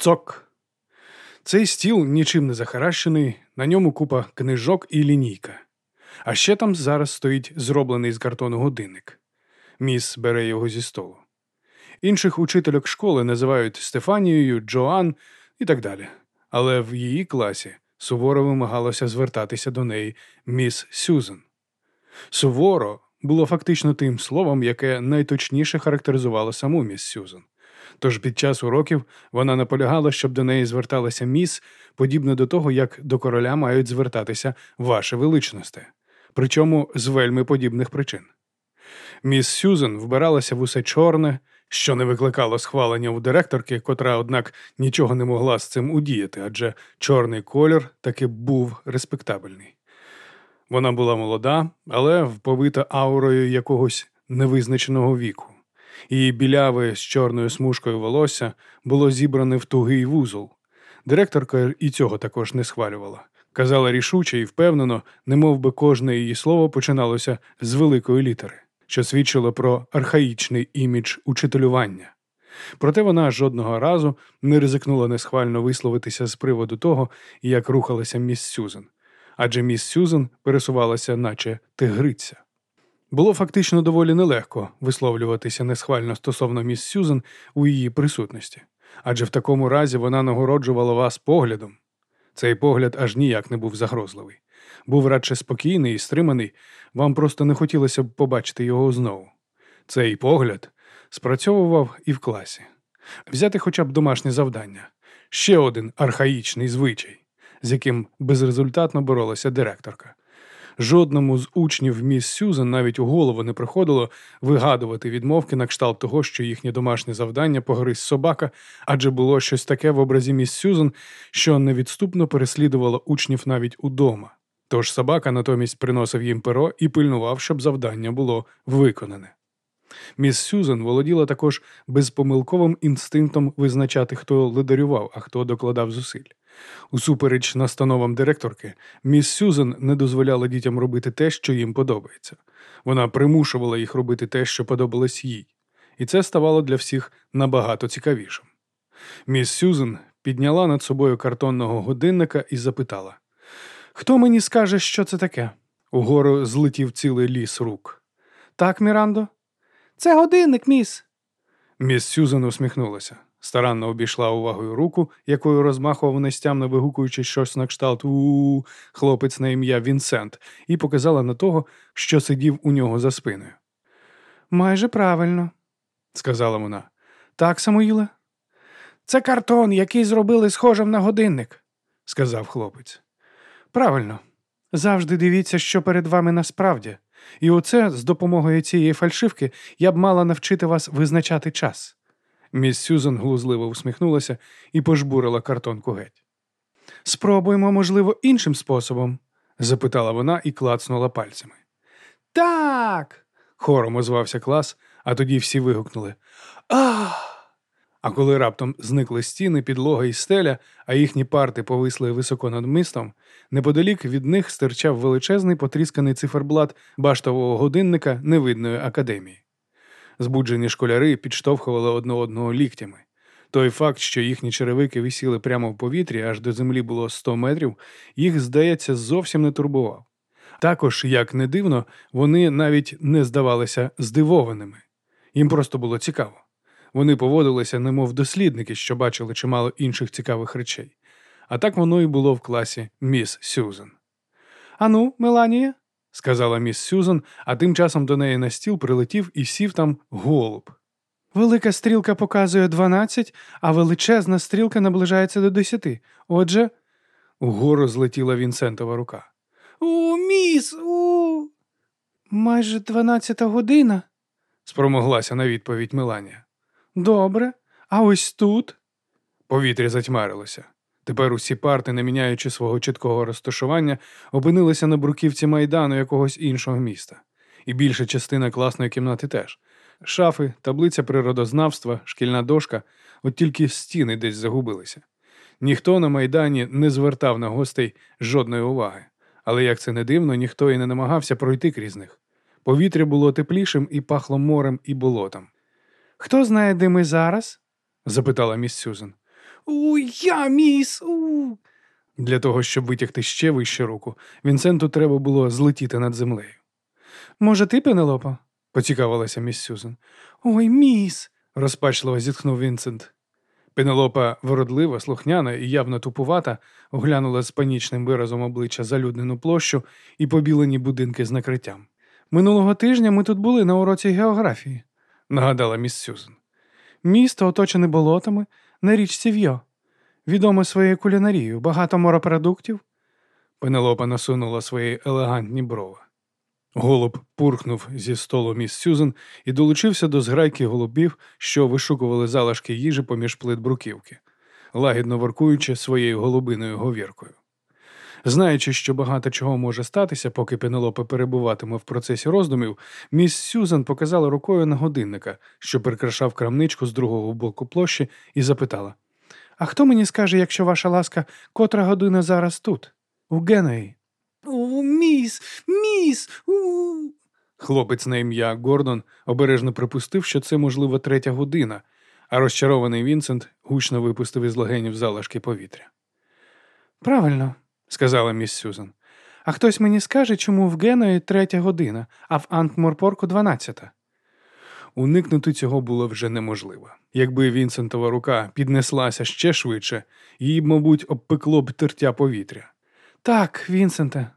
Цок. Цей стіл нічим не захаращений, на ньому купа книжок і лінійка. А ще там зараз стоїть зроблений з картону годинник. Міс бере його зі столу. Інших учительок школи називають Стефанією, Джоан і так далі. Але в її класі суворо вимагалося звертатися до неї міс Сюзен. Суворо було фактично тим словом, яке найточніше характеризувало саму міс Сюзен. Тож під час уроків вона наполягала, щоб до неї зверталася міс, подібно до того, як до короля мають звертатися ваше величносте, причому з вельми подібних причин. Міс Сюзен вбиралася в усе чорне, що не викликало схвалення у директорки, котра, однак, нічого не могла з цим удіяти, адже чорний колір таки був респектабельний. Вона була молода, але вповита аурою якогось невизначеного віку. Її біляве з чорною смужкою волосся було зібране в тугий вузол. Директорка і цього також не схвалювала. Казала рішуче і впевнено, немов би кожне її слово починалося з великої літери, що свідчило про архаїчний імідж учителювання. Проте вона жодного разу не ризикнула несхвально висловитися з приводу того, як рухалася міс Сюзен, адже міс Сюзен пересувалася, наче тигриця. Було фактично доволі нелегко висловлюватися несхвально стосовно міс Сюзен у її присутності, адже в такому разі вона нагороджувала вас поглядом. Цей погляд аж ніяк не був загрозливий. Був радше спокійний і стриманий, вам просто не хотілося б побачити його знову. Цей погляд спрацьовував і в класі. Взяти хоча б домашнє завдання ще один архаїчний звичай, з яким безрезультатно боролася директорка. Жодному з учнів міс Сюзен навіть у голову не приходило вигадувати відмовки на кшталт того, що їхнє домашнє завдання погриз собака, адже було щось таке в образі міс Сюзен, що невідступно переслідувало учнів навіть удома. Тож собака натомість приносив їм перо і пильнував, щоб завдання було виконане. Міс Сюзен володіла також безпомилковим інстинктом визначати, хто лидарював, а хто докладав зусиль. Усупереч настановам директорки, міс Сюзен не дозволяла дітям робити те, що їм подобається. Вона примушувала їх робити те, що подобалось їй, і це ставало для всіх набагато цікавішим. Міс Сюзен підняла над собою картонного годинника і запитала: Хто мені скаже, що це таке? Угору злетів цілий ліс рук. Так, Мірандо? Це годинник, міс. Міс Сюзен усміхнулася старанно обійшла увагою руку, якою розмахував нестямно вигукуючи щось на кшталт у хлопець на ім'я Вінсент, і показала на того, що сидів у нього за спиною. Майже правильно, сказала вона. Так, Самуїле? Це картон, який зробили схожим на годинник, сказав хлопець. Правильно. Завжди дивіться, що перед вами насправді. І оце з допомогою цієї фальшивки я б мала навчити вас визначати час. Міс Сюзан глузливо усміхнулася і пожбурила картонку геть. Спробуємо, можливо, іншим способом? запитала вона і клацнула пальцями. Так. хором озвався клас, а тоді всі вигукнули Ах! А коли раптом зникли стіни, підлога і стеля, а їхні парти повисли високо над містом, неподалік від них стирчав величезний потрісканий циферблат баштового годинника невидної академії. Збуджені школяри підштовхували одне одного ліктями. Той факт, що їхні черевики висіли прямо в повітрі, аж до землі було 100 метрів, їх, здається, зовсім не турбував. Також, як не дивно, вони навіть не здавалися здивованими. Їм просто було цікаво. Вони поводилися, немов дослідники, що бачили чимало інших цікавих речей. А так воно і було в класі міс Сюзен. Ану, Меланія, сказала міс Сюзан, а тим часом до неї на стіл прилетів і сів там голуб. Велика стрілка показує дванадцять, а величезна стрілка наближається до десяти. Отже, угору злетіла Вінсентова рука. У, міс, у. Майже дванадцята година, спромоглася на відповідь Меланія. Добре, а ось тут. Повітря затьмарилося. Тепер усі парти, не міняючи свого чіткого розташування, опинилися на бруківці майдану якогось іншого міста, і більша частина класної кімнати теж. Шафи, таблиця природознавства, шкільна дошка, от тільки стіни десь загубилися. Ніхто на майдані не звертав на гостей жодної уваги, але як це не дивно, ніхто і не намагався пройти крізь них. Повітря було теплішим і пахло морем і болотом. Хто знає, де ми зараз? запитала міс Сюзан. У, я, міс. У. Для того, щоб витягти ще вище руку, Вінсенту треба було злетіти над землею. Може, ти, Пенелопа? поцікавилася міс Сюзан. Ой, міс. розпачливо зітхнув Вінсент. Пенелопа вродлива, слухняна і явно тупувата, оглянула з панічним виразом обличчя залюднену площу і побілені будинки з накриттям. Минулого тижня ми тут були на уроці географії, нагадала міс Сюзан. Місто оточене болотами на річці В'йо. Відоме своєю кулінарією, багато морепродуктів. Пенелопа насунула свої елегантні брови. Голуб пурхнув зі столу міс Сюзен і долучився до зграйки голубів, що вишукували залишки їжі поміж плит бруківки, лагідно воркуючи своєю голубиною говіркою. Знаючи, що багато чого може статися, поки Пенелопа перебуватиме в процесі роздумів, міс Сюзан показала рукою на годинника, що прикрашав крамничку з другого боку площі, і запитала: А хто мені скаже, якщо ваша ласка, котра година зараз тут, у Генуї?» «О, міс, міс. у Хлопець на ім'я Гордон обережно припустив, що це, можливо, третя година, а розчарований Вінсент гучно випустив із легенів залишки повітря. Правильно, сказала міс Сюзан. А хтось мені скаже, чому в Геної третя година, а в Анкморпорку дванадцята. Уникнути цього було вже неможливо. Якби Вінсентова рука піднеслася ще швидше, її, мабуть, обпекло б тертя повітря. Так, Вінсенте.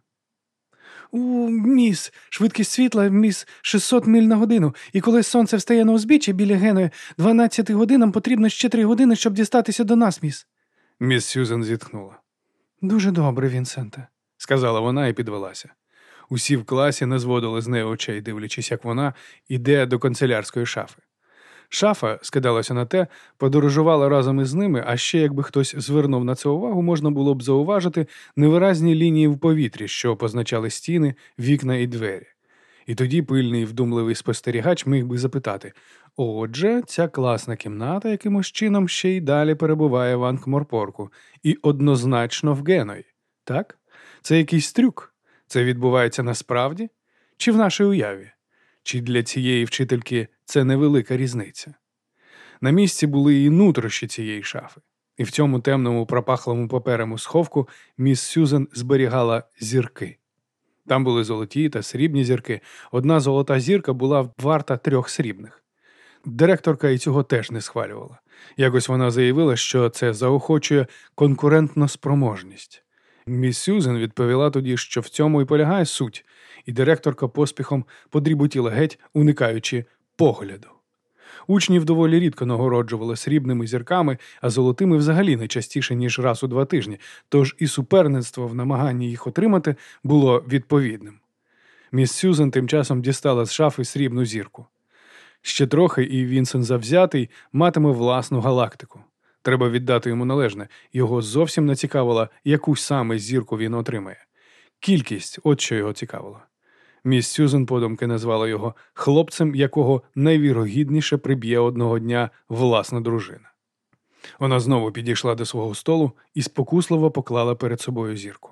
У міс, швидкість світла, міс 600 миль на годину, і коли сонце встає на узбіччя біля Геної, 12 годинам потрібно ще три години, щоб дістатися до нас, міс. Міс Сюзен зітхнула. Дуже добре, Вінсенте, сказала вона і підвелася. Усі в класі не зводили з неї очей, дивлячись, як вона йде до канцелярської шафи. Шафа, скидалася на те, подорожувала разом із ними, а ще якби хтось звернув на це увагу, можна було б зауважити невиразні лінії в повітрі, що позначали стіни, вікна і двері. І тоді пильний вдумливий спостерігач міг би запитати: отже, ця класна кімната якимось чином ще й далі перебуває в Анкморпорку і однозначно в Геної. Так? Це якийсь трюк? Це відбувається насправді? Чи в нашій уяві? Чи для цієї вчительки це невелика різниця? На місці були і нутрощі цієї шафи, і в цьому темному пропахлому паперому сховку міс Сюзен зберігала зірки. Там були золоті та срібні зірки. Одна золота зірка була варта трьох срібних. Директорка і цього теж не схвалювала. Якось вона заявила, що це заохочує конкурентну спроможність. Міс Сюзен відповіла тоді, що в цьому і полягає суть, і директорка поспіхом подріботіла геть, уникаючи погляду. Учнів доволі рідко нагороджували срібними зірками, а золотими взагалі не частіше, ніж раз у два тижні, тож і суперництво в намаганні їх отримати було відповідним. Міс Сюзен тим часом дістала з шафи срібну зірку. Ще трохи, і Вінсен завзятий матиме власну галактику. Треба віддати йому належне, його зовсім не цікавило, яку саме зірку він отримає. Кількість от що його цікавило. Міс Сюзен подумки назвала його хлопцем, якого найвірогідніше приб'є одного дня власна дружина. Вона знову підійшла до свого столу і спокусливо поклала перед собою зірку.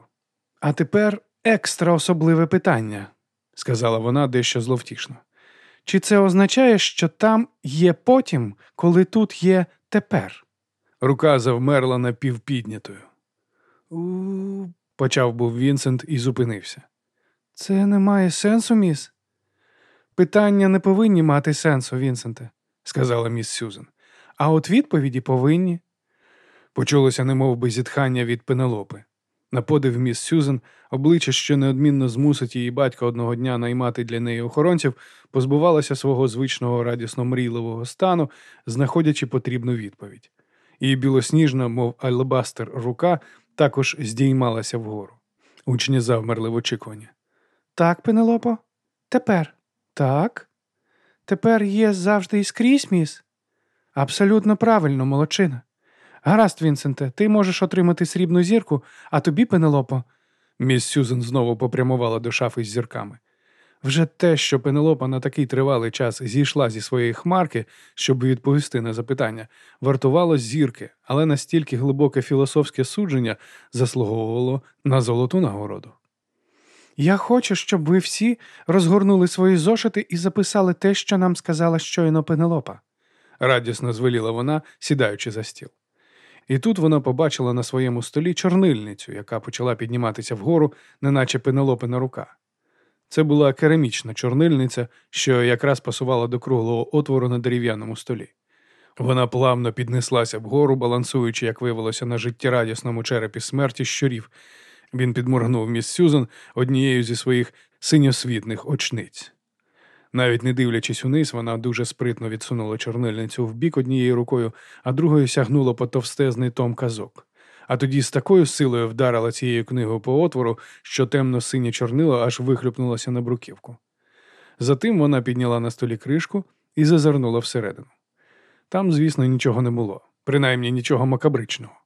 А тепер екстра особливе питання, сказала вона дещо зловтішно. Чи це означає, що там є потім, коли тут є тепер? Рука завмерла напівпіднятою. У почав був Вінсент і зупинився. Це не має сенсу, міс? Питання не повинні мати сенсу, Вінсенте, сказала міс Сюзен. А от відповіді повинні. Почулося немов би зітхання від пенелопи. На подив міс Сюзен, обличчя, що неодмінно змусить її батька одного дня наймати для неї охоронців, позбувалася свого звичного радісно мрійливого стану, знаходячи потрібну відповідь. Її білосніжна, мов алебастер, рука також здіймалася вгору. Учні завмерли в очікуванні. Так, Пенелопо? Тепер. Так. Тепер є завжди і скрізь, міс? Абсолютно правильно, молодчина. Гаразд, Вінсенте, ти можеш отримати срібну зірку, а тобі, Пенелопо. Міс Сюзен знову попрямувала до шафи з зірками. Вже те, що Пенелопа на такий тривалий час зійшла зі своєї хмарки, щоб відповісти на запитання, вартувало зірки, але настільки глибоке філософське судження заслуговувало на золоту нагороду. Я хочу, щоб ви всі розгорнули свої зошити і записали те, що нам сказала щойно Пенелопа, радісно звеліла вона, сідаючи за стіл. І тут вона побачила на своєму столі чорнильницю, яка почала підніматися вгору, неначе пенелопина рука. Це була керамічна чорнильниця, що якраз пасувала до круглого отвору на дерев'яному столі. Вона плавно піднеслася вгору, балансуючи, як виявилося, на життєрадісному черепі смерті щурів. Він підморгнув міс Сюзан однією зі своїх синьосвітних очниць. Навіть не дивлячись униз, вона дуже спритно відсунула чорнильницю в бік однією рукою, а другою сягнула по товстезний том казок. А тоді з такою силою вдарила цією книгою по отвору, що темно синє чорнило аж вихлюпнулося на бруківку. Затим вона підняла на столі кришку і зазирнула всередину. Там, звісно, нічого не було, принаймні нічого макабричного.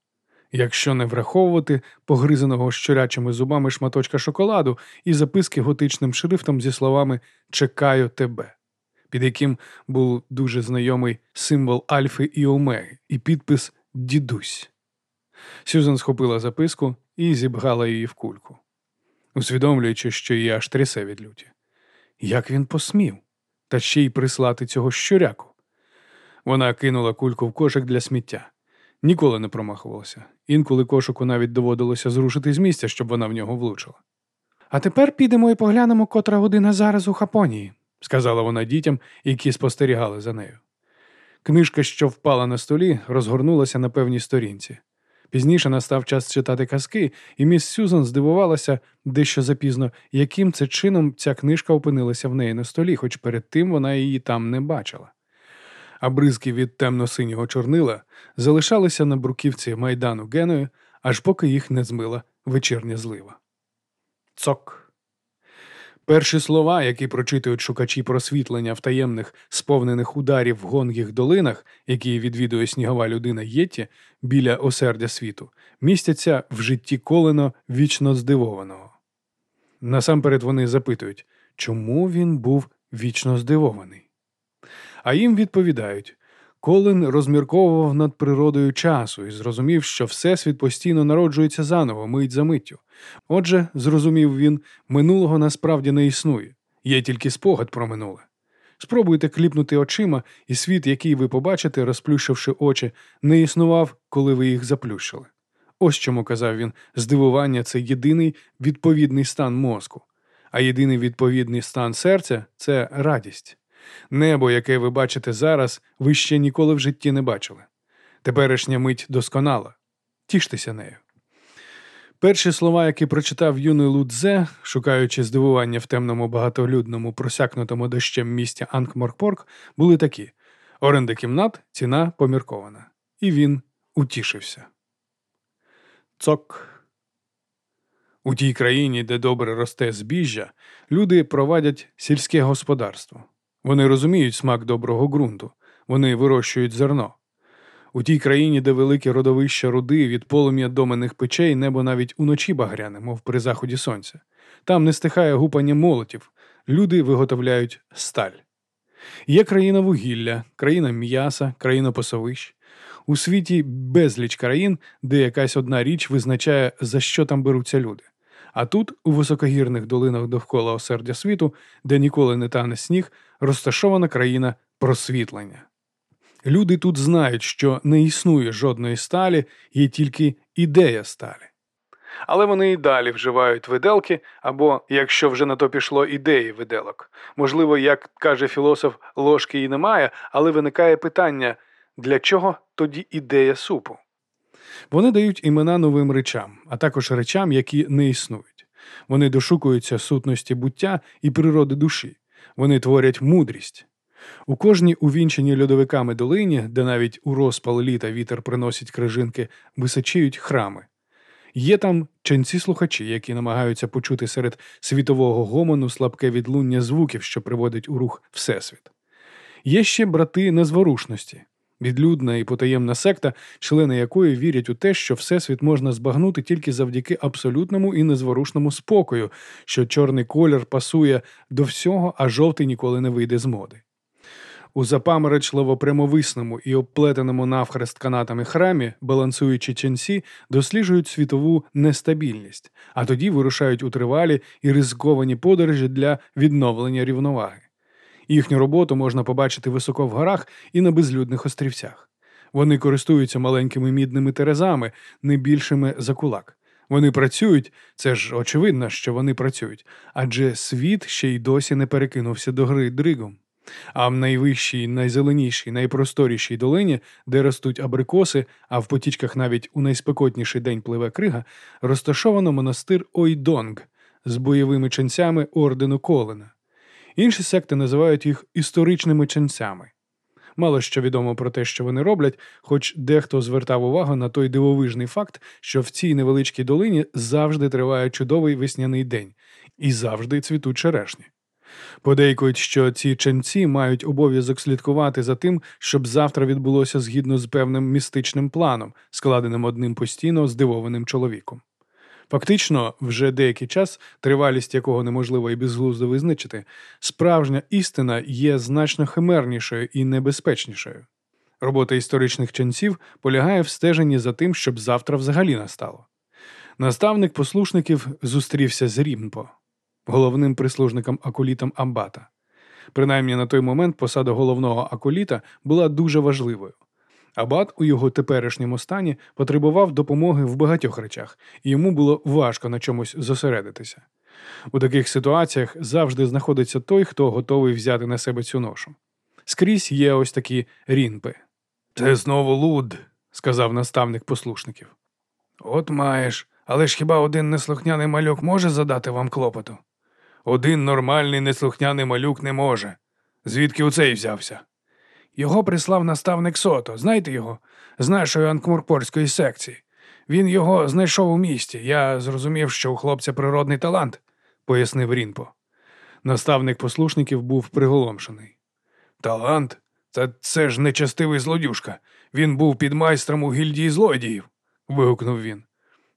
Якщо не враховувати погризаного щурячими зубами шматочка шоколаду і записки готичним шрифтом зі словами Чекаю тебе, під яким був дуже знайомий символ Альфи і Омеги, і підпис Дідусь. Сюзан схопила записку і зібгала її в кульку, усвідомлюючи, що її аж трясе від люті. Як він посмів, та ще й прислати цього щуряку. Вона кинула кульку в кошик для сміття. Ніколи не промахувалася. Інколи кошику навіть доводилося зрушити з місця, щоб вона в нього влучила. А тепер підемо і поглянемо, котра година зараз у Хапонії, сказала вона дітям, які спостерігали за нею. Книжка, що впала на столі, розгорнулася на певній сторінці. Пізніше настав час читати казки, і міс Сюзан здивувалася дещо запізно, яким це чином ця книжка опинилася в неї на столі, хоч перед тим вона її там не бачила а бризки від темно-синього чорнила залишалися на бруківці майдану Геною, аж поки їх не змила вечірня злива. Цок. Перші слова, які прочитують шукачі просвітлення в таємних, сповнених ударів в гонгіх долинах, які відвідує снігова людина Єтті біля осердя світу, містяться в житті колено вічно здивованого. Насамперед вони запитують, чому він був вічно здивований а їм відповідають. Колин розмірковував над природою часу і зрозумів, що Всесвіт постійно народжується заново, мить за миттю. Отже, зрозумів він, минулого насправді не існує, є тільки спогад про минуле. Спробуйте кліпнути очима, і світ, який ви побачите, розплющивши очі, не існував, коли ви їх заплющили. Ось чому казав він, здивування це єдиний відповідний стан мозку, а єдиний відповідний стан серця це радість. Небо, яке ви бачите зараз, ви ще ніколи в житті не бачили. Теперішня мить досконала. Тіштеся нею. Перші слова, які прочитав юний Лудзе, шукаючи здивування в темному багатолюдному, просякнутому дощем місті Анкморпорк, були такі: оренда кімнат, ціна поміркована. І він утішився. Цок. У тій країні, де добре росте збіжжя, люди провадять сільське господарство. Вони розуміють смак доброго ґрунту, вони вирощують зерно. У тій країні, де великі родовища руди від полум'я доменних печей, небо навіть уночі багряне, мов при заході сонця. Там не стихає гупання молотів, люди виготовляють сталь. Є країна вугілля, країна м'яса, країна пасовищ. У світі безліч країн, де якась одна річ визначає, за що там беруться люди. А тут, у високогірних долинах довкола осердя світу, де ніколи не тане сніг, розташована країна просвітлення. Люди тут знають, що не існує жодної сталі, є тільки ідея сталі. Але вони і далі вживають виделки, або, якщо вже на то пішло, ідеї виделок. Можливо, як каже філософ, ложки і немає, але виникає питання для чого тоді ідея супу? Вони дають імена новим речам, а також речам, які не існують. Вони дошукуються сутності буття і природи душі. Вони творять мудрість. У кожній увінченій льодовиками долині, де навіть у розпал літа вітер приносить крижинки, височіють храми. Є там ченці слухачі, які намагаються почути серед світового гомону слабке відлуння звуків, що приводить у рух Всесвіт. Є ще брати незворушності, відлюдна і потаємна секта, члени якої вірять у те, що Всесвіт можна збагнути тільки завдяки абсолютному і незворушному спокою, що чорний колір пасує до всього, а жовтий ніколи не вийде з моди. У запаморочливо прямовисному і обплетеному навхрест канатами храмі, балансуючи ченці, досліджують світову нестабільність, а тоді вирушають у тривалі і ризиковані подорожі для відновлення рівноваги. Їхню роботу можна побачити високо в горах і на безлюдних острівцях. Вони користуються маленькими мідними терезами, не більшими за кулак. Вони працюють, це ж очевидно, що вони працюють, адже світ ще й досі не перекинувся до гри дригом. А в найвищій, найзеленішій, найпросторішій долині, де ростуть абрикоси, а в потічках навіть у найспекотніший день пливе крига, розташовано монастир Ойдонг з бойовими ченцями ордену Колена. Інші секти називають їх історичними ченцями. Мало що відомо про те, що вони роблять, хоч дехто звертав увагу на той дивовижний факт, що в цій невеличкій долині завжди триває чудовий весняний день і завжди цвітуть черешні. Подейкують, що ці ченці мають обов'язок слідкувати за тим, щоб завтра відбулося згідно з певним містичним планом, складеним одним постійно здивованим чоловіком. Фактично, вже деякий час, тривалість якого неможливо і безглуздо визначити, справжня істина є значно химернішою і небезпечнішою. Робота історичних ченців полягає в стеженні за тим, щоб завтра взагалі настало. Наставник послушників зустрівся з Рімпо, головним прислужником акулітом Амбата. Принаймні на той момент посада головного акуліта була дуже важливою. Абат у його теперішньому стані потребував допомоги в багатьох речах, і йому було важко на чомусь зосередитися. У таких ситуаціях завжди знаходиться той, хто готовий взяти на себе цю ношу. Скрізь є ось такі рінпи. Це знову луд, сказав наставник послушників. От маєш, але ж хіба один неслухняний малюк може задати вам клопоту? Один нормальний неслухняний малюк не може. Звідки у цей взявся? Його прислав наставник Сото, знаєте його, з нашої анкмурпорської секції. Він його знайшов у місті. Я зрозумів, що у хлопця природний талант, пояснив Рінпо. Наставник послушників був приголомшений. Талант? Та це ж нечастивий злодюшка. Він був підмайстром у гільдії злодіїв. вигукнув він.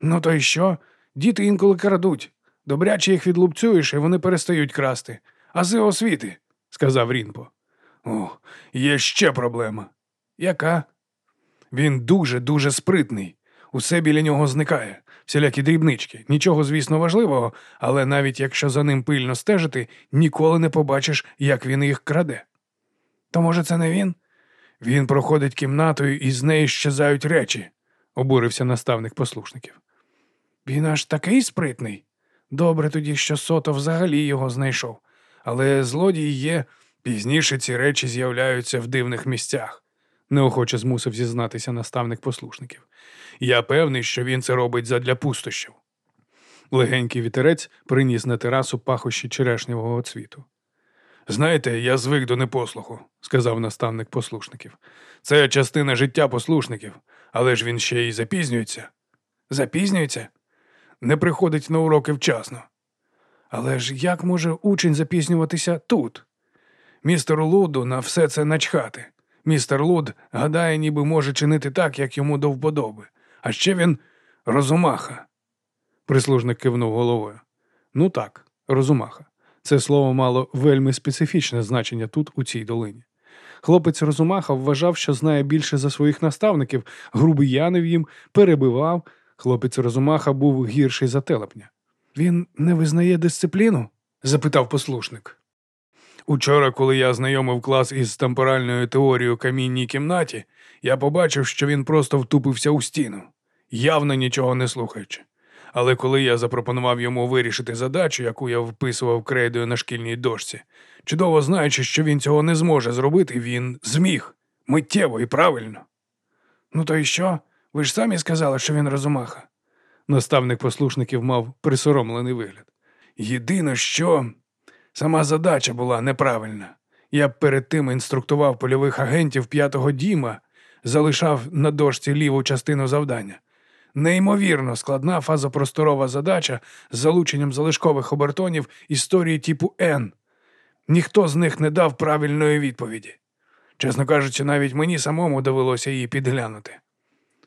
Ну то й що? Діти інколи крадуть. Добряче їх відлупцюєш, і вони перестають красти. А з освіти, сказав Рінпо. О, є ще проблема. Яка? Він дуже-дуже спритний. Усе біля нього зникає, всілякі дрібнички. Нічого, звісно, важливого, але навіть якщо за ним пильно стежити, ніколи не побачиш, як він їх краде. То, може, це не він? Він проходить кімнатою і з неї щезають речі, обурився наставник послушників. Він аж такий спритний. Добре тоді, що сото взагалі його знайшов, але злодій є. Пізніше ці речі з'являються в дивних місцях, неохоче змусив зізнатися наставник послушників. Я певний, що він це робить задля пустощів. Легенький вітерець приніс на терасу пахощі черешнього цвіту. Знаєте, я звик до непослуху, сказав наставник послушників. Це частина життя послушників, але ж він ще й запізнюється. Запізнюється? Не приходить на уроки вчасно. Але ж як може учень запізнюватися тут? Містеру Луду на все це начхати. Містер Луд гадає, ніби може чинити так, як йому до вподоби. А ще він розумаха. Прислужник кивнув головою. Ну так, розумаха. Це слово мало вельми специфічне значення тут, у цій долині. Хлопець Розумаха вважав, що знає більше за своїх наставників, грубиянив їм, перебивав. Хлопець Розумаха був гірший за телепня. Він не визнає дисципліну? запитав послушник. Учора, коли я знайомив клас із темпоральною теорією камінній кімнаті, я побачив, що він просто втупився у стіну, явно нічого не слухаючи. Але коли я запропонував йому вирішити задачу, яку я вписував крейдою на шкільній дошці, чудово знаючи, що він цього не зможе зробити, він зміг миттєво і правильно. Ну то й що? Ви ж самі сказали, що він розумаха. Наставник послушників мав присоромлений вигляд. Єдине, що Сама задача була неправильна. Я б перед тим інструктував польових агентів п'ятого діма, залишав на дошці ліву частину завдання. Неймовірно складна фазопросторова задача з залученням залишкових обертонів історії типу Н. Ніхто з них не дав правильної відповіді. Чесно кажучи, навіть мені самому довелося її підглянути.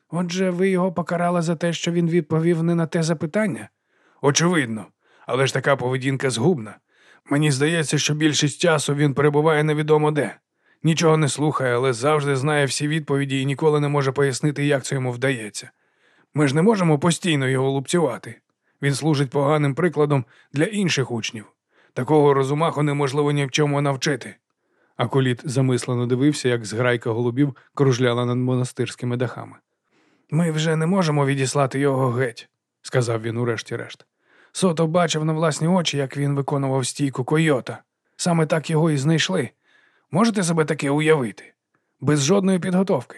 Отже, ви його покарали за те, що він відповів не на те запитання? Очевидно, але ж така поведінка згубна. Мені здається, що більшість часу він перебуває невідомо де. Нічого не слухає, але завжди знає всі відповіді і ніколи не може пояснити, як це йому вдається. Ми ж не можемо постійно його лупцювати. Він служить поганим прикладом для інших учнів. Такого розумаху неможливо ні в чому навчити. Аколіт замислено дивився, як зграйка голубів кружляла над монастирськими дахами. Ми вже не можемо відіслати його геть, сказав він урешті-решт. Сото бачив на власні очі, як він виконував стійку койота. Саме так його і знайшли. Можете себе таке уявити? Без жодної підготовки.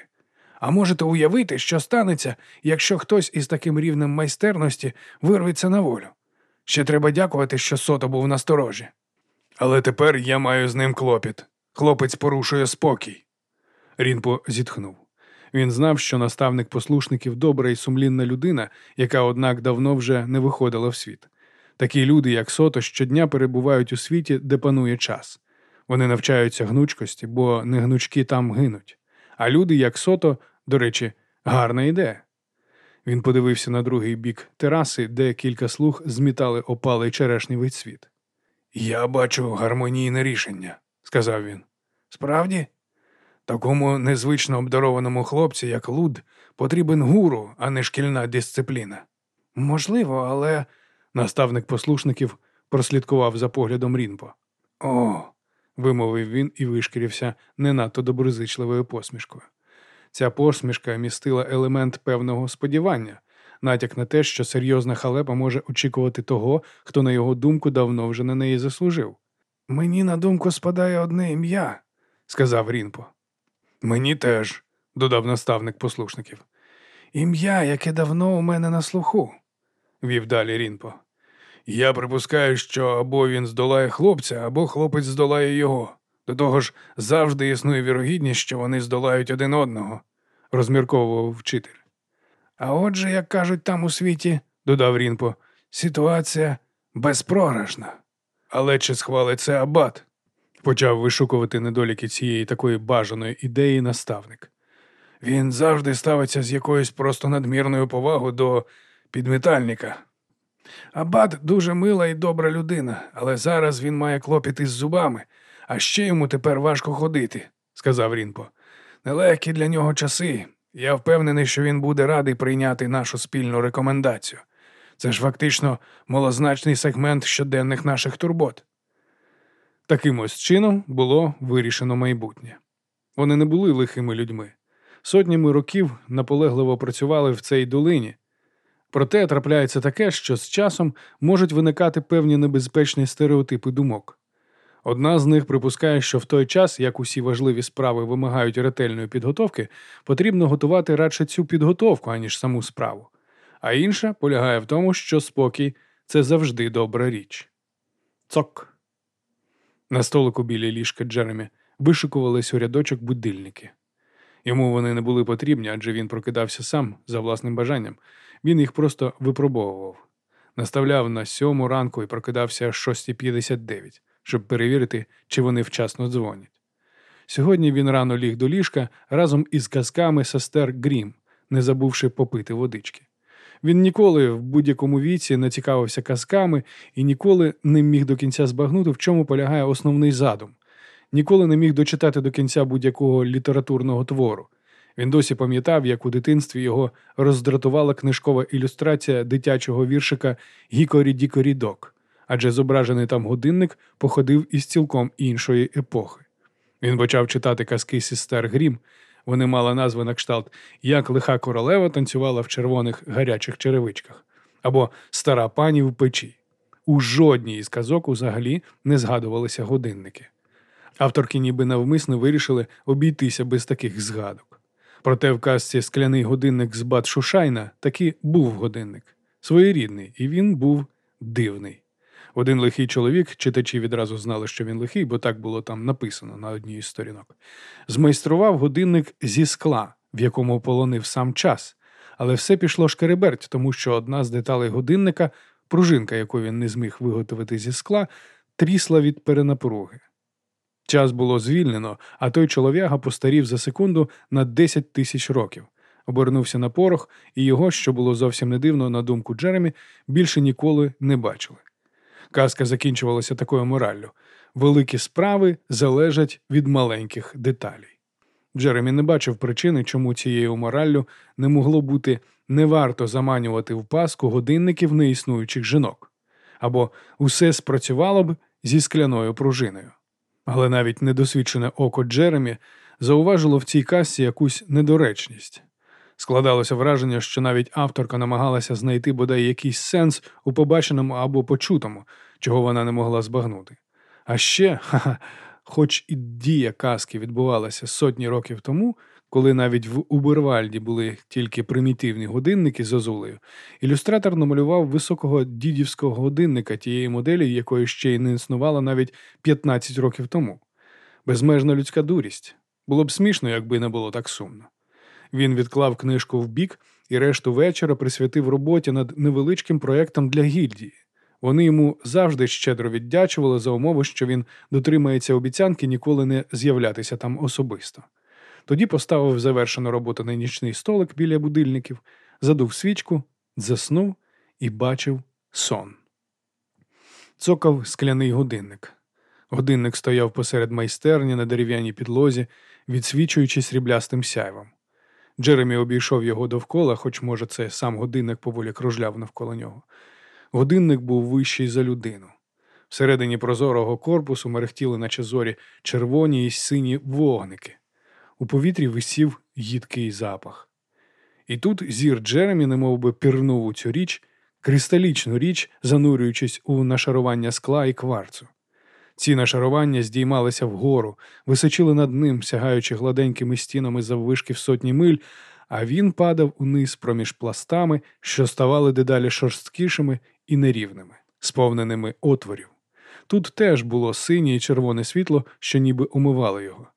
А можете уявити, що станеться, якщо хтось із таким рівнем майстерності вирветься на волю. Ще треба дякувати, що сото був насторожі. Але тепер я маю з ним клопіт. Хлопець порушує спокій. Рінпо зітхнув. Він знав, що наставник послушників добра і сумлінна людина, яка, однак, давно вже не виходила в світ. Такі люди, як Сото, щодня перебувають у світі, де панує час. Вони навчаються гнучкості, бо не гнучки там гинуть. А люди, як Сото, до речі, гарна ідея. Він подивився на другий бік тераси, де кілька слуг змітали опалий черешнівий цвіт. Я бачу гармонійне рішення, сказав він. Справді, такому незвично обдарованому хлопці, як Луд, потрібен гуру, а не шкільна дисципліна. Можливо, але наставник послушників прослідкував за поглядом Рінпо. О, вимовив він і вишкірився не надто доброзичливою посмішкою. Ця посмішка містила елемент певного сподівання, натяк на те, що серйозна халепа може очікувати того, хто, на його думку, давно вже на неї заслужив. Мені на думку спадає одне ім'я, сказав Рінпо. Мені теж, додав наставник послушників. Ім'я, яке давно у мене на слуху, вів далі Рінпо. Я припускаю, що або він здолає хлопця, або хлопець здолає його. До того ж, завжди існує вірогідність, що вони здолають один одного, розмірковував вчитель. А отже, як кажуть там у світі, додав Рінпо, ситуація безпрограшна. Але чи схвалить це абат? Почав вишукувати недоліки цієї такої бажаної ідеї наставник. Він завжди ставиться з якоюсь просто надмірною повагою до підметальника. Абат дуже мила і добра людина, але зараз він має клопіт із зубами, а ще йому тепер важко ходити, сказав Рінпо. Нелегкі для нього часи. Я впевнений, що він буде радий прийняти нашу спільну рекомендацію. Це ж фактично малозначний сегмент щоденних наших турбот. Таким ось чином було вирішено майбутнє. Вони не були лихими людьми. Сотнями років наполегливо працювали в цій долині. Проте трапляється таке, що з часом можуть виникати певні небезпечні стереотипи думок. Одна з них припускає, що в той час, як усі важливі справи вимагають ретельної підготовки, потрібно готувати радше цю підготовку, аніж саму справу. А інша полягає в тому, що спокій це завжди добра річ. Цок. На столику біля ліжка Джеремі вишикувались у рядочок будильники. Йому вони не були потрібні, адже він прокидався сам за власним бажанням. Він їх просто випробовував. Наставляв на сьому ранку і прокидався аж 6.59 щоб перевірити, чи вони вчасно дзвонять. Сьогодні він рано ліг до ліжка разом із казками сестер Грім, не забувши попити водички. Він ніколи в будь-якому віці не цікавився казками і ніколи не міг до кінця збагнути, в чому полягає основний задум, ніколи не міг дочитати до кінця будь-якого літературного твору. Він досі пам'ятав, як у дитинстві його роздратувала книжкова ілюстрація дитячого віршика Гікорі Дікорі Док адже зображений там годинник походив із цілком іншої епохи. Він почав читати казки сестер Грім. Вони мали назви на кшталт Як лиха королева танцювала в червоних гарячих черевичках або Стара пані в печі. У жодній із казок взагалі не згадувалися годинники. Авторки ніби навмисно вирішили обійтися без таких згадок. Проте в казці скляний годинник з Бат Шушайна таки був годинник, своєрідний, і він був дивний. Один лихий чоловік, читачі відразу знали, що він лихий, бо так було там написано на одній із сторінок, змайстрував годинник зі скла, в якому полонив сам час, але все пішло шкереберть, тому що одна з деталей годинника, пружинка, яку він не зміг виготовити зі скла, трісла від перенапруги. Час було звільнено, а той чолов'яга постарів за секунду на 10 тисяч років. Обернувся на порох, і його, що було зовсім не дивно, на думку Джеремі, більше ніколи не бачили. Казка закінчувалася такою мораллю: великі справи залежать від маленьких деталей. Джеремі не бачив причини, чому цією мораллю не могло бути не варто заманювати в паску годинників неіснуючих жінок, або усе спрацювало б зі скляною пружиною. Але навіть недосвідчене око Джеремі зауважило в цій касті якусь недоречність. Складалося враження, що навіть авторка намагалася знайти бодай якийсь сенс у побаченому або почутому, чого вона не могла збагнути. А ще, ха-ха, хоч і дія казки відбувалася сотні років тому, коли навіть в Убервальді були тільки примітивні годинники з озулею, ілюстратор намалював високого дідівського годинника тієї моделі, якої ще й не існувала навіть 15 років тому. Безмежна людська дурість. Було б смішно, якби не було так сумно. Він відклав книжку в бік і решту вечора присвятив роботі над невеличким проєктом для гільдії. Вони йому завжди щедро віддячували за умови, що він дотримається обіцянки ніколи не з'являтися там особисто. Тоді поставив завершену роботу на нічний столик біля будильників, задув свічку, заснув і бачив сон. Цокав скляний годинник. Годинник стояв посеред майстерні на дерев'яній підлозі, відсвічуючи сріблястим сяйвом. Джеремі обійшов його довкола, хоч, може, це сам годинник поволі кружляв навколо нього. Годинник був вищий за людину. Всередині прозорого корпусу мерехтіли, наче зорі, червоні і сині вогники. У повітрі висів їдкий запах. І тут зір Джеремі немов би пірнув у цю річ, кристалічну річ, занурюючись у нашарування скла і кварцу. Ці нашарування здіймалися вгору, височили над ним, сягаючи гладенькими стінами заввишки в сотні миль, а він падав униз проміж пластами, що ставали дедалі шорсткішими і нерівними, сповненими отворів. Тут теж було синє і червоне світло, що ніби умивало його.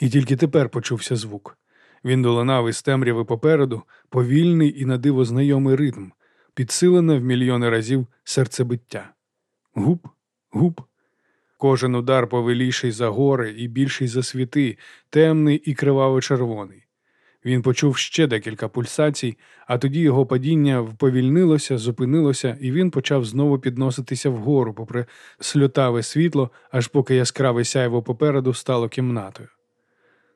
І тільки тепер почувся звук. Він долинав із темряви попереду, повільний і на диво знайомий ритм, підсилене в мільйони разів серцебиття. Гуп, гуп. Кожен удар повеліший за гори і більший за світи, темний і криваво-червоний. Він почув ще декілька пульсацій, а тоді його падіння вповільнилося, зупинилося, і він почав знову підноситися вгору, попри сльотаве світло, аж поки яскраве сяйво попереду стало кімнатою.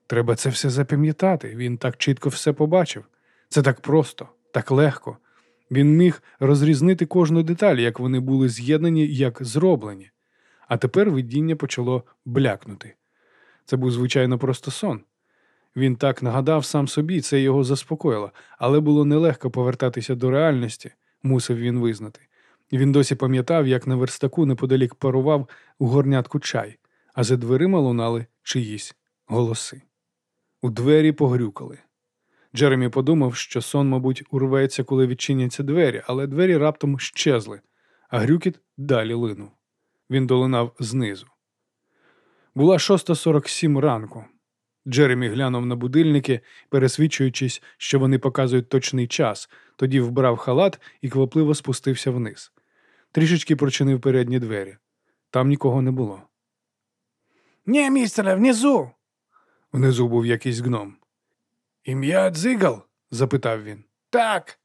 Треба це все запам'ятати. Він так чітко все побачив. Це так просто, так легко. Він міг розрізнити кожну деталь, як вони були з'єднані, як зроблені. А тепер видіння почало блякнути. Це був, звичайно, просто сон. Він так нагадав сам собі, це його заспокоїло, але було нелегко повертатися до реальності, мусив він визнати. Він досі пам'ятав, як на верстаку неподалік парував у горнятку чай, а за дверима лунали чиїсь голоси. У двері погрюкали. Джеремі подумав, що сон, мабуть, урветься, коли відчиняться двері, але двері раптом щезли, а грюкіт далі линув. Він долинав знизу. Була 6.47 ранку. Джеремі глянув на будильники, пересвідчуючись, що вони показують точний час, тоді вбрав халат і квапливо спустився вниз. Трішечки прочинив передні двері. Там нікого не було. Ні, містере, внизу. Внизу був якийсь гном. Ім'я дзигал? запитав він. Так.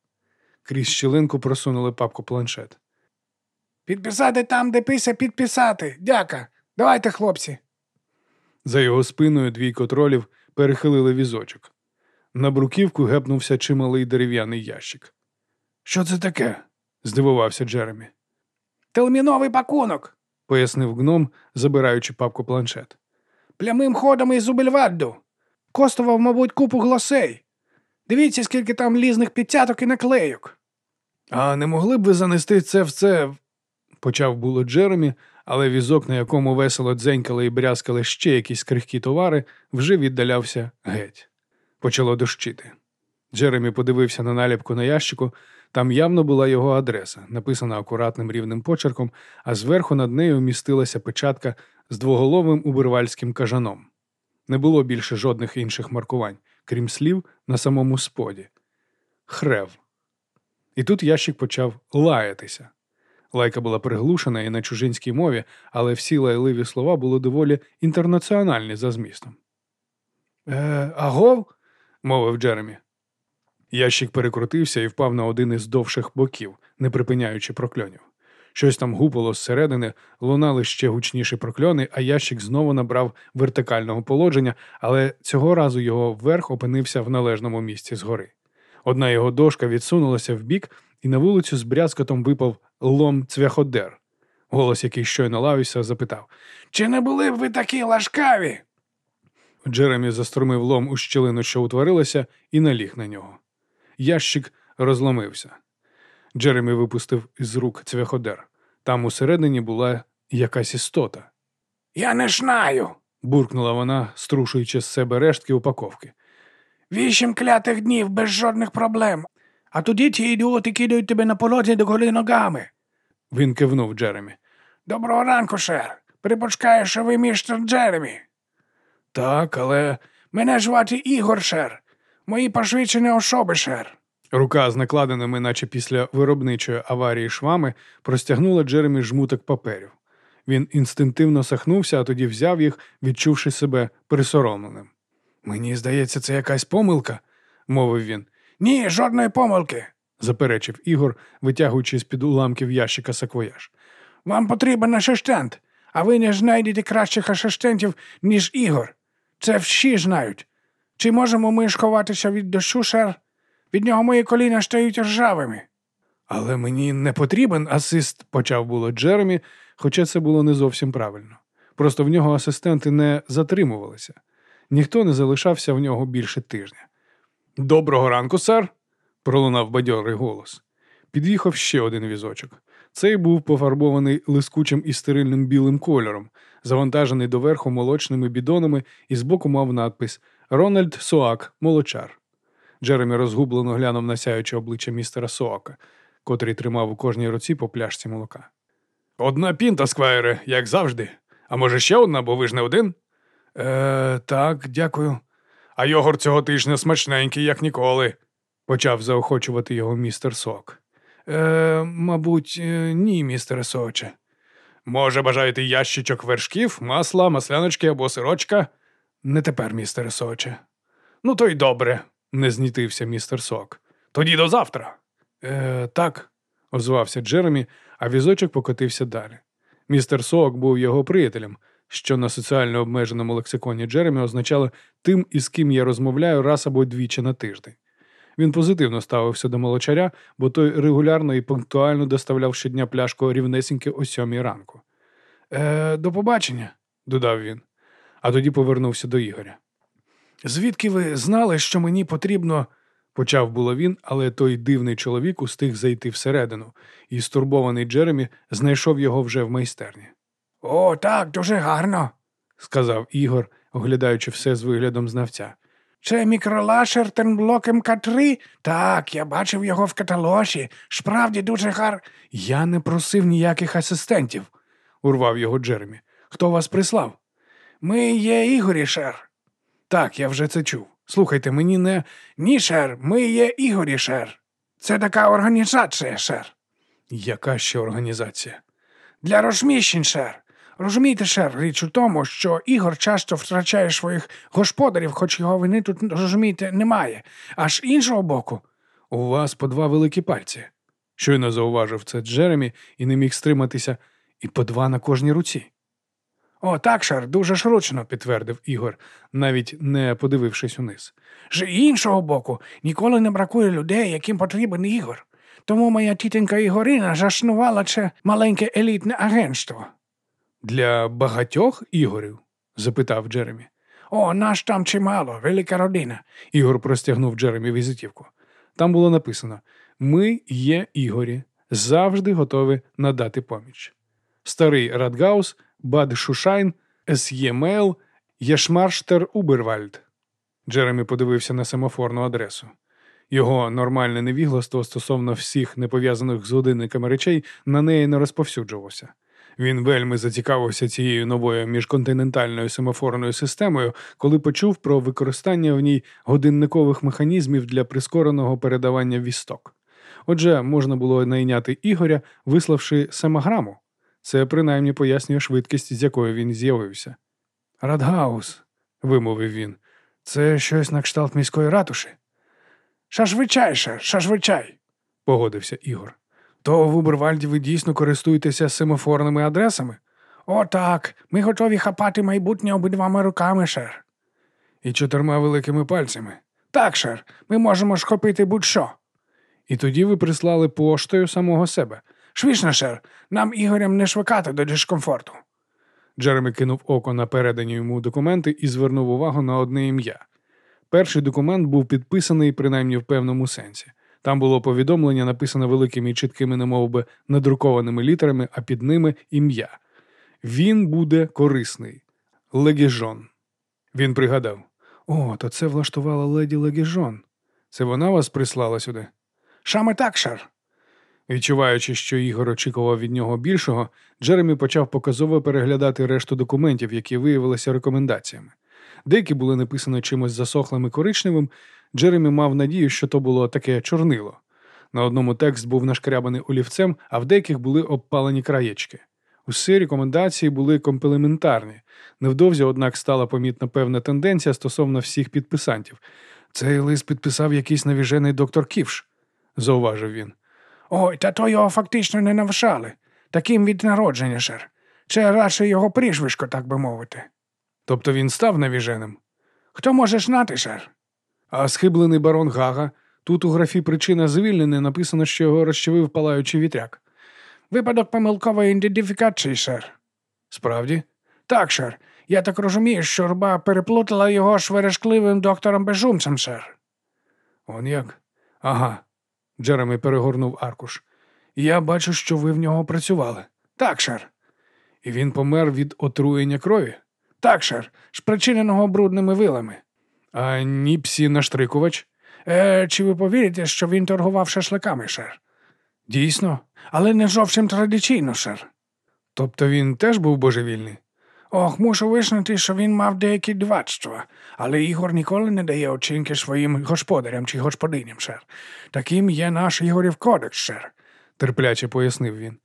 Крізь щілинку просунули папку планшет. Підписати там, де пише підписати. Дяка. Давайте, хлопці. За його спиною двійко тролів перехилили візочок. На бруківку гепнувся чималий дерев'яний ящик. Що це таке? здивувався Джеремі. Телеміновий пакунок. пояснив гном, забираючи папку планшет. Плямим ходом із Убельвадду. Коштував, мабуть, купу гласей. Дивіться, скільки там лізних підтяток і наклейок. А не могли б ви занести це в це? почав було Джеремі, але візок, на якому весело дзенькали і брязкали ще якісь крихкі товари, вже віддалявся геть. Почало дощити. Джеремі подивився на наліпку на ящику. Там явно була його адреса, написана акуратним рівним почерком, а зверху над нею містилася печатка з двоголовим убервальським кажаном. Не було більше жодних інших маркувань, крім слів на самому споді. Хрев. І тут ящик почав лаятися. Лайка була приглушена і на чужинській мові, але всі лайливі слова були доволі інтернаціональні за змістом. Е, агов? мовив Джеремі. Ящик перекрутився і впав на один із довших боків, не припиняючи прокльонів. Щось там гупало зсередини, лунали ще гучніші прокльони, а ящик знову набрав вертикального положення, але цього разу його вверх опинився в належному місці згори. Одна його дошка відсунулася вбік, і на вулицю з брязкотом випав лом цвяходер. Голос, який щойно лавився, запитав. Чи не були б ви такі лашкаві? Джеремі заструмив лом у щілину, що утворилася, і наліг на нього. Ящик розломився. Джеремі випустив із рук цвяходер. Там усередині була якась істота. Я не знаю. буркнула вона, струшуючи з себе рештки упаковки. Вісім клятих днів без жодних проблем. А тоді ті ідіоти кидають тебе на полоті до голи ногами. Він кивнув Джеремі. Доброго ранку, шер. Припочкаю, що ви містер Джеремі. Так, але Мене звати Ігор Шер. Мої посвідчення особи, шер. рука з накладеними, наче після виробничої аварії швами, простягнула Джеремі жмуток паперів. Він інстинктивно сахнувся, а тоді взяв їх, відчувши себе присоромленим. Мені здається, це якась помилка, мовив він, Ні, жодної помилки. заперечив Ігор, витягуючи з-під уламків ящика саквояж. Вам потрібен асистент, а ви не знайдете кращих асистентів, ніж Ігор. Це всі знають. Чи можемо ми сховатися від дощу, шер? Від нього мої коліна стають ржавими. Але мені не потрібен асист, почав було Джеремі, хоча це було не зовсім правильно. Просто в нього асистенти не затримувалися. Ніхто не залишався в нього більше тижня. Доброго ранку, сер, пролунав бадьорий голос. Під'їхав ще один візочок. Цей був пофарбований лискучим і стерильним білим кольором, завантажений доверху молочними бідонами і збоку мав надпис Рональд Соак, молочар. Джеремі розгублено глянув на сяюче обличчя містера Соака, котрий тримав у кожній руці по пляшці молока. Одна пінта, сквайре, як завжди. А може ще одна, бо ви ж не один? Е, так, дякую. А йогурт цього тижня смачненький, як ніколи, почав заохочувати його містер Сок. Е, мабуть, е, ні, містер Соче. Може, бажаєте ящичок вершків, масла, масляночки або сирочка? Не тепер, містер Соче. Ну, то й добре, не знітився містер Сок. Тоді до завтра. Е, так, озвався Джеремі, а візочок покотився далі. Містер Сок був його приятелем, що на соціально обмеженому лексиконі Джеремі означало тим, із ким я розмовляю раз або двічі на тиждень. Він позитивно ставився до молочаря, бо той регулярно і пунктуально доставляв щодня пляшку рівнесіньки о сьомій ранку. Е, До побачення, додав він, а тоді повернувся до Ігоря. Звідки ви знали, що мені потрібно? почав було він, але той дивний чоловік устиг зайти всередину, і стурбований Джеремі знайшов його вже в майстерні. О, так, дуже гарно. сказав Ігор, оглядаючи все з виглядом знавця. Це мікролашер Тернблок МК3? Так, я бачив його в каталоші. Справді дуже гар. Я не просив ніяких асистентів, урвав його Джеремі. Хто вас прислав? Ми є Ігорі, шер. Так, я вже це чув. Слухайте, мені не. Ні, шер, ми є Ігорі, шер. Це така організація, шер. Яка ще організація? Для розміщень, шер. Розумієте, шер, річ у тому, що Ігор часто втрачає своїх господарів, хоч його вини тут, розумієте, немає. А з іншого боку, У вас по два великі пальці. Щойно зауважив це Джеремі і не міг стриматися, і по два на кожній руці. о, так, шер, дуже шручно. підтвердив Ігор, навіть не подивившись униз. З іншого боку, ніколи не бракує людей, яким потрібен Ігор. Тому моя тітенька Ігорина заснувала це маленьке елітне агентство. Для багатьох Ігорів? запитав Джеремі. О, наш там чимало, велика родина. Ігор простягнув Джеремі візитівку. Там було написано: Ми є Ігорі, завжди готові надати поміч. Старий Радгаус, Бад Шушайн, С.Є. Мейл, Єшмарштер Убервальд. Джеремі подивився на семафорну адресу. Його нормальне невігластво стосовно всіх непов'язаних з годинниками речей на неї не розповсюджувався. Він вельми зацікавився цією новою міжконтинентальною семафорною системою, коли почув про використання в ній годинникових механізмів для прискореного передавання вісток. Отже, можна було найняти Ігоря, виславши семаграму. Це принаймні пояснює швидкість, з якою він з'явився. Радгаус, вимовив він, це щось на кшталт міської ратуші. Шашвичай, шашвичай. погодився Ігор. То в Убервальді ви дійсно користуєтеся семафорними адресами? О, так, ми готові хапати майбутнє обидвома руками, шер. І чотирма великими пальцями. Так, шер, ми можемо схопити будь-що. І тоді ви прислали поштою самого себе. Швічно, шер, нам Ігорям не швикати до дискомфорту. Джеремі кинув око на передані йому документи і звернув увагу на одне ім'я. Перший документ був підписаний, принаймні в певному сенсі. Там було повідомлення, написане великими і чіткими, немов би, надрукованими літерами, а під ними ім'я. Він буде корисний. Легіжон. Він пригадав: О, то це влаштувала леді Легіжон. Це вона вас прислала сюди? Саме так, шер. Відчуваючи, що Ігор очікував від нього більшого, Джеремі почав показово переглядати решту документів, які виявилися рекомендаціями. Деякі були написані чимось засохлим і коричневим. Джеремі мав надію, що то було таке чорнило. На одному текст був нашкрябаний олівцем, а в деяких були обпалені краєчки. Усі рекомендації були комплементарні. Невдовзі, однак, стала помітна певна тенденція стосовно всіх підписантів. Цей лист підписав якийсь навіжений доктор Ківш, зауважив він. Ой, та то його фактично не навшали. Таким від народження, шер. Це радше його прізвисько, так би мовити. Тобто він став навіженим. Хто може знати, шер? А схиблений барон Гага. Тут у графі причина звільнення написано, що його розчавив палаючий вітряк. Випадок помилкової ідентифікації, шер. Справді? Так, шер. Я так розумію, що руба переплутала його з верешкливим доктором Безумцем, шер. Он як? Ага. Джеремі перегорнув аркуш. Я бачу, що ви в нього працювали. Так, шер. І він помер від отруєння крові? Так, шер, спричиненого брудними вилами. А ніпсі наштрикувач? Е, Чи ви повірите, що він торгував шашликами, шер? Дійсно? Але не зовсім традиційно, шер. Тобто він теж був божевільний? Ох, мушу визнати, що він мав деякі дивацтва, але Ігор ніколи не дає оцінки своїм господарям чи господиням, шер. Таким є наш Ігорів кодекс, шер. терпляче пояснив він.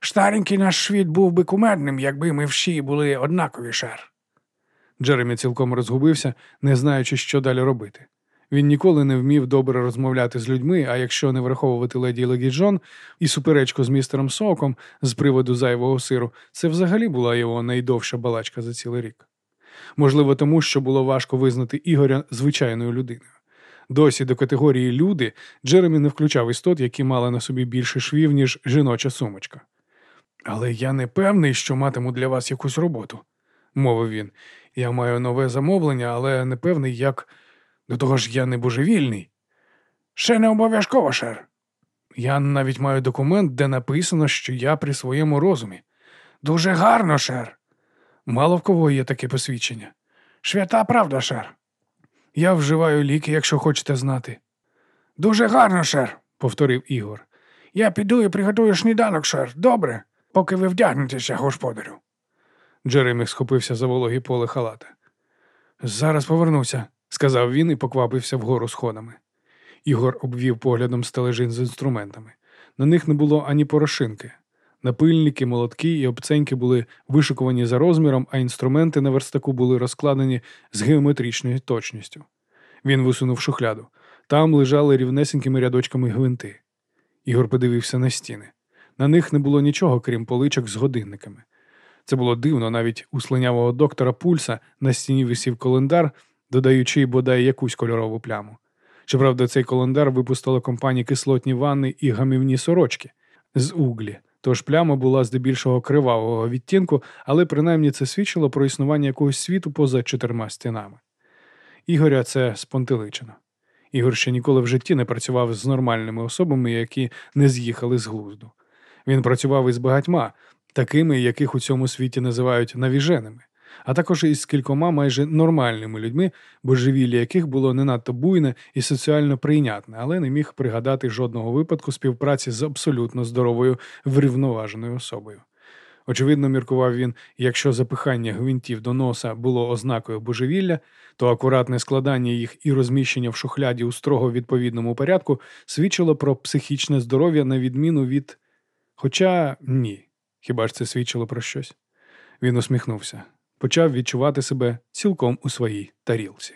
Старенький наш світ був би кумедним, якби ми всі були однакові, шер. Джеремі цілком розгубився, не знаючи, що далі робити. Він ніколи не вмів добре розмовляти з людьми, а якщо не враховувати леді Легіджон і суперечку з містером Соком з приводу зайвого сиру, це взагалі була його найдовша балачка за цілий рік. Можливо, тому що було важко визнати Ігоря звичайною людиною. Досі до категорії люди Джеремі не включав істот, які мали на собі більше швів, ніж жіноча сумочка. Але я не певний, що матиму для вас якусь роботу, мовив він. Я маю нове замовлення, але не певний, як. До того ж, я не божевільний. Ще не обов'язково, шер. Я навіть маю документ, де написано, що я при своєму розумі. Дуже гарно, шер. Мало в кого є таке посвідчення. Свята правда, шер. Я вживаю ліки, якщо хочете знати. Дуже гарно, шер, повторив Ігор. Я піду і приготую сніданок, шер. Добре, поки ви вдягнетеся, господарю. Джеремі схопився за вологі поле халата. Зараз повернуся, сказав він і поквапився вгору сходами. Ігор обвів поглядом стележин з інструментами. На них не було ані порошинки. Напильники, молотки і обценьки були вишикувані за розміром, а інструменти на верстаку були розкладені з геометричною точністю. Він висунув шухляду. Там лежали рівнесенькими рядочками гвинти. Ігор подивився на стіни. На них не було нічого, крім поличок з годинниками. Це було дивно, навіть у слинявого доктора Пульса на стіні висів календар, додаючи бодай якусь кольорову пляму. Щоправда, цей календар випустила компанія кислотні ванни і гамівні сорочки з углі. Тож пляма була здебільшого кривавого відтінку, але принаймні це свідчило про існування якогось світу поза чотирма стінами. Ігоря це спонтеличено. Ігор ще ніколи в житті не працював з нормальними особами, які не з'їхали з глузду. Він працював із багатьма, такими, яких у цьому світі називають навіженими, а також із кількома майже нормальними людьми, божевілля яких було не надто буйне і соціально прийнятне, але не міг пригадати жодного випадку співпраці з абсолютно здоровою врівноваженою особою. Очевидно, міркував він, якщо запихання гвинтів до носа було ознакою божевілля, то акуратне складання їх і розміщення в шухляді у строго відповідному порядку свідчило про психічне здоров'я на відміну від. Хоча ні, хіба ж це свідчило про щось? Він усміхнувся, почав відчувати себе цілком у своїй тарілці.